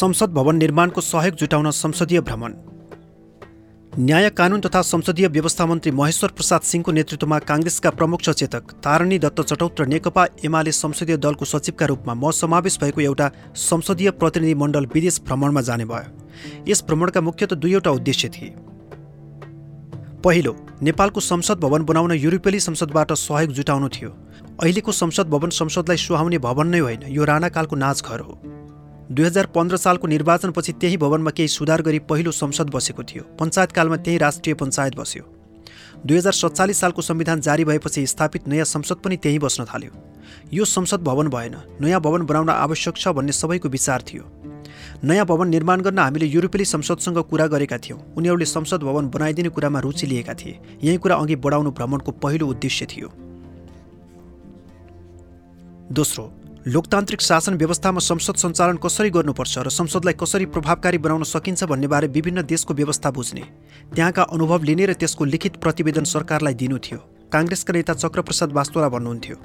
संसद भवन निर्माणको सहयोग जुटाउन संसदीय भ्रमण। न्याय कानुन तथा संसदीय व्यवस्था मन्त्री महेश्वर प्रसाद सिंहको नेतृत्वमा काङ्ग्रेसका प्रमुख सचेतक तारणी दत्त चटौत र नेकपा एमाले संसदीय दलको सचिवका रूपमा म समावेश भएको एउटा संसदीय प्रतिनिधि मण्डल विदेश भ्रमणमा जाने भयो। यस भ्रमणका मुख्यत दुईवटा उद्देश्य थिए। पहिलो नेपालको संसद भवन बनाउन युरोपेली संसदबाट सहयोग जुटाउनु थियो। अहिलेको संसद भवन संसदलाई सुहाउने भवन नै होइन यो राणाकालको नाचघर हो। दुई हजार पन्ध्र सालको निर्वाचनपछि त्यही भवनमा केही सुधार गरी पहिलो संसद बसेको थियो। पञ्चायतकालमा त्यही राष्ट्रिय पञ्चायत बस्यो। दुई हजार सत्तालिस सालको संविधान जारी भएपछि स्थापित नयाँ संसद पनि त्यहीँ बस्न थाल्यो। यो संसद भवन भएन। नयाँ भवन बनाउन आवश्यक छ भन्ने सबैको विचार थियो। नयाँ भवन निर्माण गर्न हामीले युरोपेली संसदसँग कुरा गरेका थियौँ। उनीहरूले संसद भवन बनाइदिने कुरामा रुचि लिएका थिए। यही कुरा अघि बढाउनु भ्रमणको पहिलो उद्देश्य थियो। दोस्रो लोकतान्त्रिक शासन व्यवस्थामा संसद सञ्चालन कसरी गर्नुपर्छ र संसदलाई कसरी प्रभावकारी बनाउन सकिन्छ भन्नेबारे विभिन्न देशको व्यवस्था बुझ्ने। त्यहाँका अनुभव लिने र त्यसको लिखित प्रतिवेदन सरकारलाई दिनु थियो। काङ्ग्रेसका नेता चक्रप्रसाद वास्तोला भन्नुहुन्थ्यो।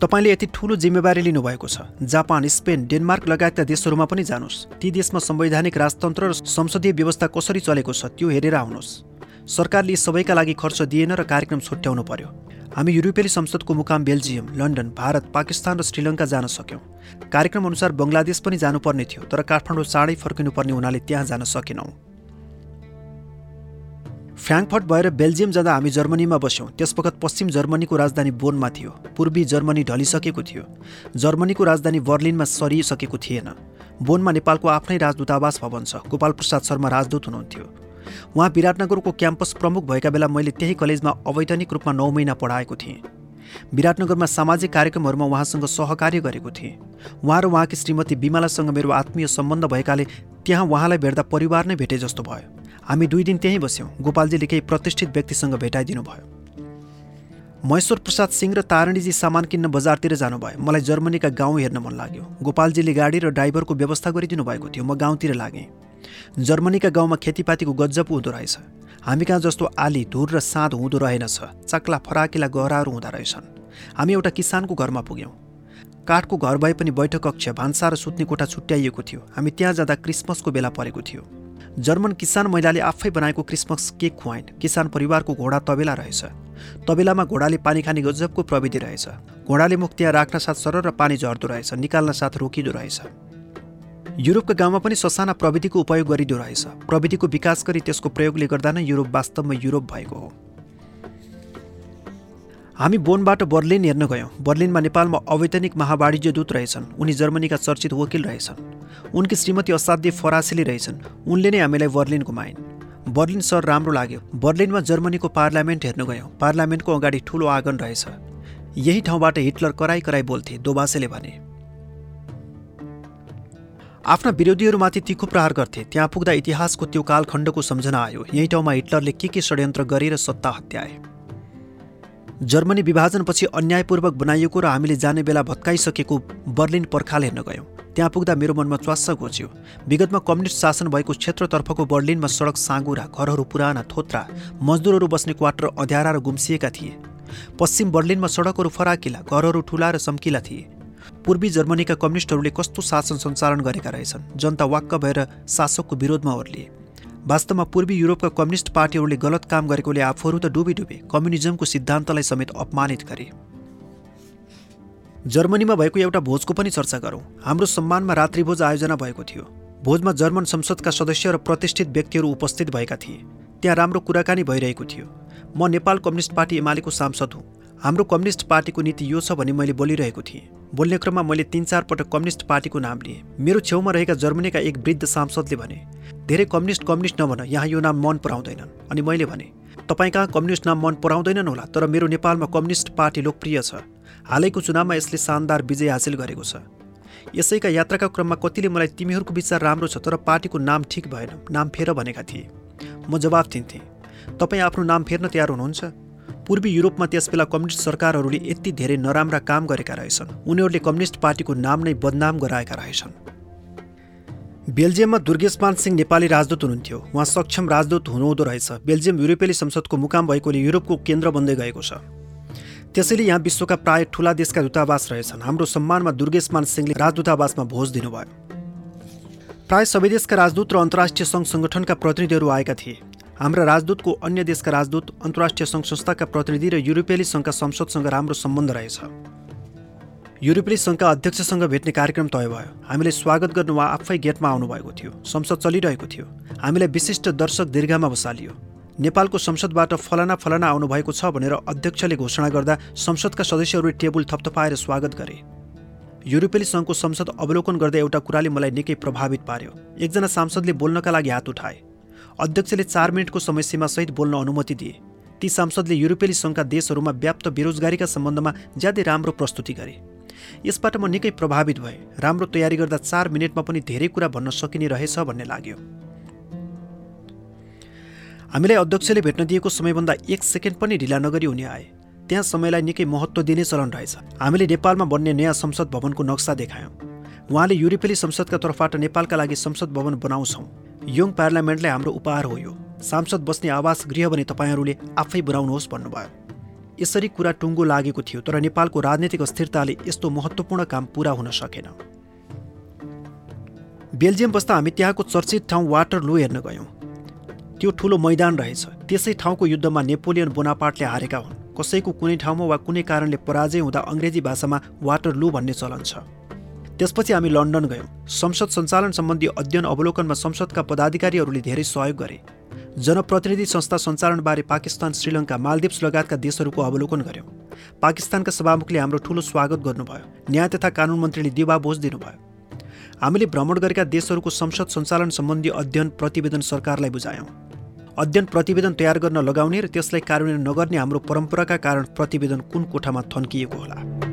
तपाईँले यति ठूलो जिम्मेवारी लिनुभएको छ। जापान स्पेन डेनमार्क लगायतका देशहरूमा पनि जानुहोस्। ती देशमा संवैधानिक राजतन्त्र र संसदीय व्यवस्था कसरी चलेको छ त्यो हेरेर आउनुहोस्। सरकारले सबैका लागि खर्च दिएन र कार्यक्रम छुट्याउनु पर्यो। हामी युरोपेली संसदको मुकाम बेल्जियम लन्डन भारत पाकिस्तान र श्रीलङ्का जान सक्यौँ। कार्यक्रम अनुसार बङ्गलादेश पनि जानुपर्ने थियो तर काठमाडौँ चाँडै फर्किनुपर्ने हुनाले त्यहाँ जान सकेनौँ। फ्राङ्कफर्ट भएर बेल्जियम जाँदा हामी जर्मनीमा बस्यौँ। त्यसवखत पश्चिम जर्मनीको राजधानी बोनमा थियो। पूर्वी जर्मनी ढलिसकेको थियो। जर्मनीको राजधानी बर्लिनमा सरिसकेको थिएन। बोनमा नेपालको आफ्नै राजदूतावास भवन छ। गोपाल प्रसाद शर्मा राजदूत हुनुहुन्थ्यो। उहाँ विराटनगरको क्याम्पस प्रमुख भएका बेला मैले त्यही कलेजमा अवैधानिक रूपमा नौ महिना पढाएको थिएँ। विराटनगरमा सामाजिक कार्यक्रमहरूमा उहाँसँग सहकार्य गरेको थिएँ। उहाँ र उहाँकी श्रीमती बिमालासँग मेरो आत्मीय सम्बन्ध भएकाले त्यहाँ उहाँलाई भेट्दा परिवार नै भेटे जस्तो भयो। हामी दुई दिन त्यहीँ बस्यौँ। गोपालजीले केही प्रतिष्ठित व्यक्तिसँग भेटाइदिनु भयो। महेश्वर प्रसाद सिंह र तारणीजी सामान किन्न बजारतिर जानुभयो। मलाई जर्मनीका गाउँ हेर्न मन लाग्यो। गोपालजीले गाडी र ड्राइभरको व्यवस्था गरिदिनु भएको थियो। म गाउँतिर लागेँ। जर्मनीका गाउँमा खेतीपातीको गज्जप हुँदो रहेछ। हामी कहाँ जस्तो आली धुर र साँध हुँदो रहेनछ। चक्ला फराकिला गहराहरू हुँदो रहेछन्। हामी एउटा किसानको घरमा पुग्यौँ। काठको घर भए पनि बैठक कक्ष भान्सा र सुत्ने कोठा छुट्याइएको थियो। हामी त्यहाँ जाँदा क्रिसमसको बेला परेको थियो। जर्मन किसान महिलाले आफै बनाएको क्रिसमस केक खुवाइन्। किसान परिवारको घोडा तबेला रहेछ। तबेलामा घोडाले पानी खाने गजबको प्रविधि रहेछ। घोडाले मुख त्यहाँ राख्न साथ सरर र पानी झर्दो रहेछ। निकाल्न साथ रोकिँदो रहेछ। युरोपका गाउँमा पनि ससाना प्रविधिको उपयोग गरिँदो रहेछ। प्रविधिको विकास गरी त्यसको प्रयोगले गर्दा नै युरोप वास्तवमा युरोप भएको हो। हामी बोनबाट बर्लिन हेर्न गयौँ। बर्लिनमा नेपालमा अवैधानिक महावाणिज्य दूत रहेछन्। उनी जर्मनीका चर्चित वकिल रहेछन्। उनकी श्रीमती असाध्य फरासिली रहेछन्। उनले नै हामीलाई बर्लिन घुमाइन्। बर्लिन सहर राम्रो लाग्यो। बर्लिनमा जर्मनीको पार्लियामेन्ट हेर्न गयौँ। पार्लियामेन्टको अगाडि ठुलो आँगन रहेछ। यही ठाउँबाट हिटलर कराई कराई बोल्थे दोबासेले भने। आफ्ना विरोधीहरूमाथि तिखो प्रहार गर्थे। त्यहाँ पुग्दा इतिहासको त्यो कालखण्डको सम्झना आयो। यही ठाउँमा हिटलरले के के षड्यन्त्र गरेर सत्ता हत्याए। जर्मनी विभाजनपछि अन्यायपूर्वक बनाइएको र हामीले जाने बेला भत्काइसकेको बर्लिन पर्खाल हेर्न गयौँ। त्यहाँ पुग्दा मेरो मनमा च्वास्स घोच्यो। विगतमा कम्युनिस्ट शासन भएको क्षेत्रतर्फको बर्लिनमा सडक साँगुरा घरहरू पुराना थोत्रा मजदुरहरू बस्ने क्वार्टर अध्यारा र गुम्सिएका थिए। पश्चिम बर्लिनमा सडकहरू फराकिला घरहरू ठुला र चम्किला थिए। पूर्वी जर्मनीका कम्युनिस्टहरूले कस्तो शासन सञ्चालन गरेका रहेछन्? जनता वाक्क भएर शासकको विरोधमा ओर्लिए। वास्तवमा पूर्वी युरोपका कम्युनिस्ट पार्टीहरूले गलत काम गरेकोले आफूहरू त डुबी डुबे कम्युनिजमको सिद्धान्तलाई समेत अपमानित गरे। जर्मनीमा भएको एउटा भोजको पनि चर्चा गरौँ। हाम्रो सम्मानमा रात्रिभोज आयोजना भएको थियो। भोजमा जर्मन संसदका सदस्य र प्रतिष्ठित व्यक्तिहरू उपस्थित भएका थिए। त्यहाँ राम्रो कुराकानी भइरहेको थियो। म नेपाल कम्युनिस्ट पार्टी एमालेको सांसद हुँ। हाम्रो कम्युनिस्ट पार्टीको नीति यो छ भने मैले बोलिरहेको थिएँ। बोल्ने क्रममा मैले तिन चार पटक कम्युनिस्ट पार्टीको नाम लिएँ। मेरो छेउमा रहेका जर्मनीका एक वृद्ध सांसदले भने धेरै कम्युनिस्ट कम्युनिस्ट नभन यहाँ यो नाम मन पराउँदैनन्। अनि मैले भने तपाईँ कहाँ कम्युनिस्ट नाम मन पराउँदैनन् होला तर मेरो नेपालमा कम्युनिस्ट पार्टी लोकप्रिय छ। हालैको चुनावमा यसले शानदार विजय हासिल गरेको छ। यसैका यात्राका क्रममा कतिले मलाई तिमीहरूको विचार राम्रो छ तर पार्टीको नाम ठिक भएन नाम फेर भनेका थिए। म जवाब दिन्थेँ तपाईँ आफ्नो नाम फेर्न तयार हुनुहुन्छ? पूर्वी युरोपमा त्यसबेला कम्युनिस्ट सरकारहरूले यति धेरै नराम्रा काम गरेका रहेछन्। उनीहरूले कम्युनिस्ट पार्टीको नाम नै बदनाम गराएका रहेछन्। बेल्जियममा दुर्गेशमान सिंह नेपाली राजदूत हुनुहुन्थ्यो। उहाँ सक्षम राजदूत हुनुहुँदो रहेछ। बेल्जियम युरोपेली संसदको मुकाम भएकोले युरोपको केन्द्र बन्दै गएको छ। त्यसैले यहाँ विश्वका प्राय ठुला देशका दूतावास रहेछन्। हाम्रो सम्मानमा दुर्गेशमान सिंहले राजदूतावासमा भोज दिनुभयो। प्राय सबै देशका राजदूत र अन्तर्राष्ट्रिय सङ्घ सङ्गठनका प्रतिनिधिहरू आएका थिए। हाम्रा राजदूतको अन्य देशका राजदूत अन्तर्राष्ट्रिय सङ्घ संस्थाका प्रतिनिधि र युरोपेली सङ्घका संसदसँग राम्रो सम्बन्ध रहेछ। युरोपेली सङ्घका अध्यक्षसँग भेट्ने कार्यक्रम तय भयो। हामीले स्वागत गर्नु वा आफै गेटमा आउनुभएको थियो। संसद चलिरहेको थियो। हामीलाई विशिष्ट दर्शक दीर्घामा बसालियो। नेपालको संसदबाट फलाना फलाना आउनुभएको छ भनेर अध्यक्षले घोषणा गर्दा संसदका सदस्यहरूले टेबुल थपथपाएर स्वागत गरे। युरोपेली सङ्घको संसद अवलोकन गर्दा एउटा कुराले मलाई निकै प्रभावित पार्यो। एकजना सांसदले बोल्नका लागि हात उठाए। अध्यक्षले चार मिनटको समयसीमासहित बोल्न अनुमति दिए। ती सांसदले युरोपेली सङ्घका देशहरूमा व्याप्त बेरोजगारीका सम्बन्धमा ज्यादै राम्रो प्रस्तुति गरे। यसबाट म निकै प्रभावित भएँ। राम्रो तयारी गर्दा चार मिनटमा पनि धेरै कुरा भन्न सकिने रहेछ भन्ने लाग्यो। हामीलाई अध्यक्षले भेट्न दिएको समयभन्दा एक सेकेन्ड पनि ढिला नगरी उनी आए। त्यहाँ समयलाई निकै महत्त्व दिने चलन रहेछ। हामीले नेपालमा बन्ने नयाँ संसद भवनको नक्सा देखायौँ। उहाँले युरोपेली संसदका तर्फबाट नेपालका लागि संसद भवन बनाउँछौँ। यङ पार्लियामेन्टलाई हाम्रो उपहार हो यो। सांसद बस्ने आवास गृह भने तपाईँहरूले आफै बनाउनुहोस् भन्नुभयो। यसरी कुरा टुङ्गो लागेको थियो तर नेपालको राजनैतिक अस्थिरताले यस्तो महत्त्वपूर्ण काम पुरा हुन सकेन। बेल्जियम बस्दा हामी त्यहाँको चर्चित ठाउँ वाटर लु हेर्न गयौँ। त्यो ठुलो मैदान रहेछ। त्यसै ठाउँको युद्धमा नेपोलियन बोनापाटले हारेका हुन्। कसैको कुनै ठाउँमा वा कुनै कारणले पराजय हुँदा अङ्ग्रेजी भाषामा वाटर लु भन्ने चलन छ। त्यसपछि हामी लन्डन गयौँ। संसद सञ्चालन सम्बन्धी अध्ययन अवलोकनमा संसदका पदाधिकारीहरूले धेरै सहयोग गरे। जनप्रतिनिधि संस्था सञ्चालनबारे पाकिस्तान श्रीलङ्का मालदिप्स लगायतका देशहरूको अवलोकन गऱ्यौँ पाकिस्तानका सभामुखले हाम्रो ठुलो स्वागत गर्नुभयो। न्याय तथा कानुन मन्त्रीले दिवा बोझ दिनुभयो। हामीले भ्रमण गरेका देशहरूको संसद सञ्चालन सम्बन्धी अध्ययन प्रतिवेदन सरकारलाई बुझायौँ। अध्ययन प्रतिवेदन तयार गर्न लगाउने र त्यसलाई कार्यान्वयन नगर्ने हाम्रो परम्पराका कारण प्रतिवेदन कुन कोठामा थन्किएको होला।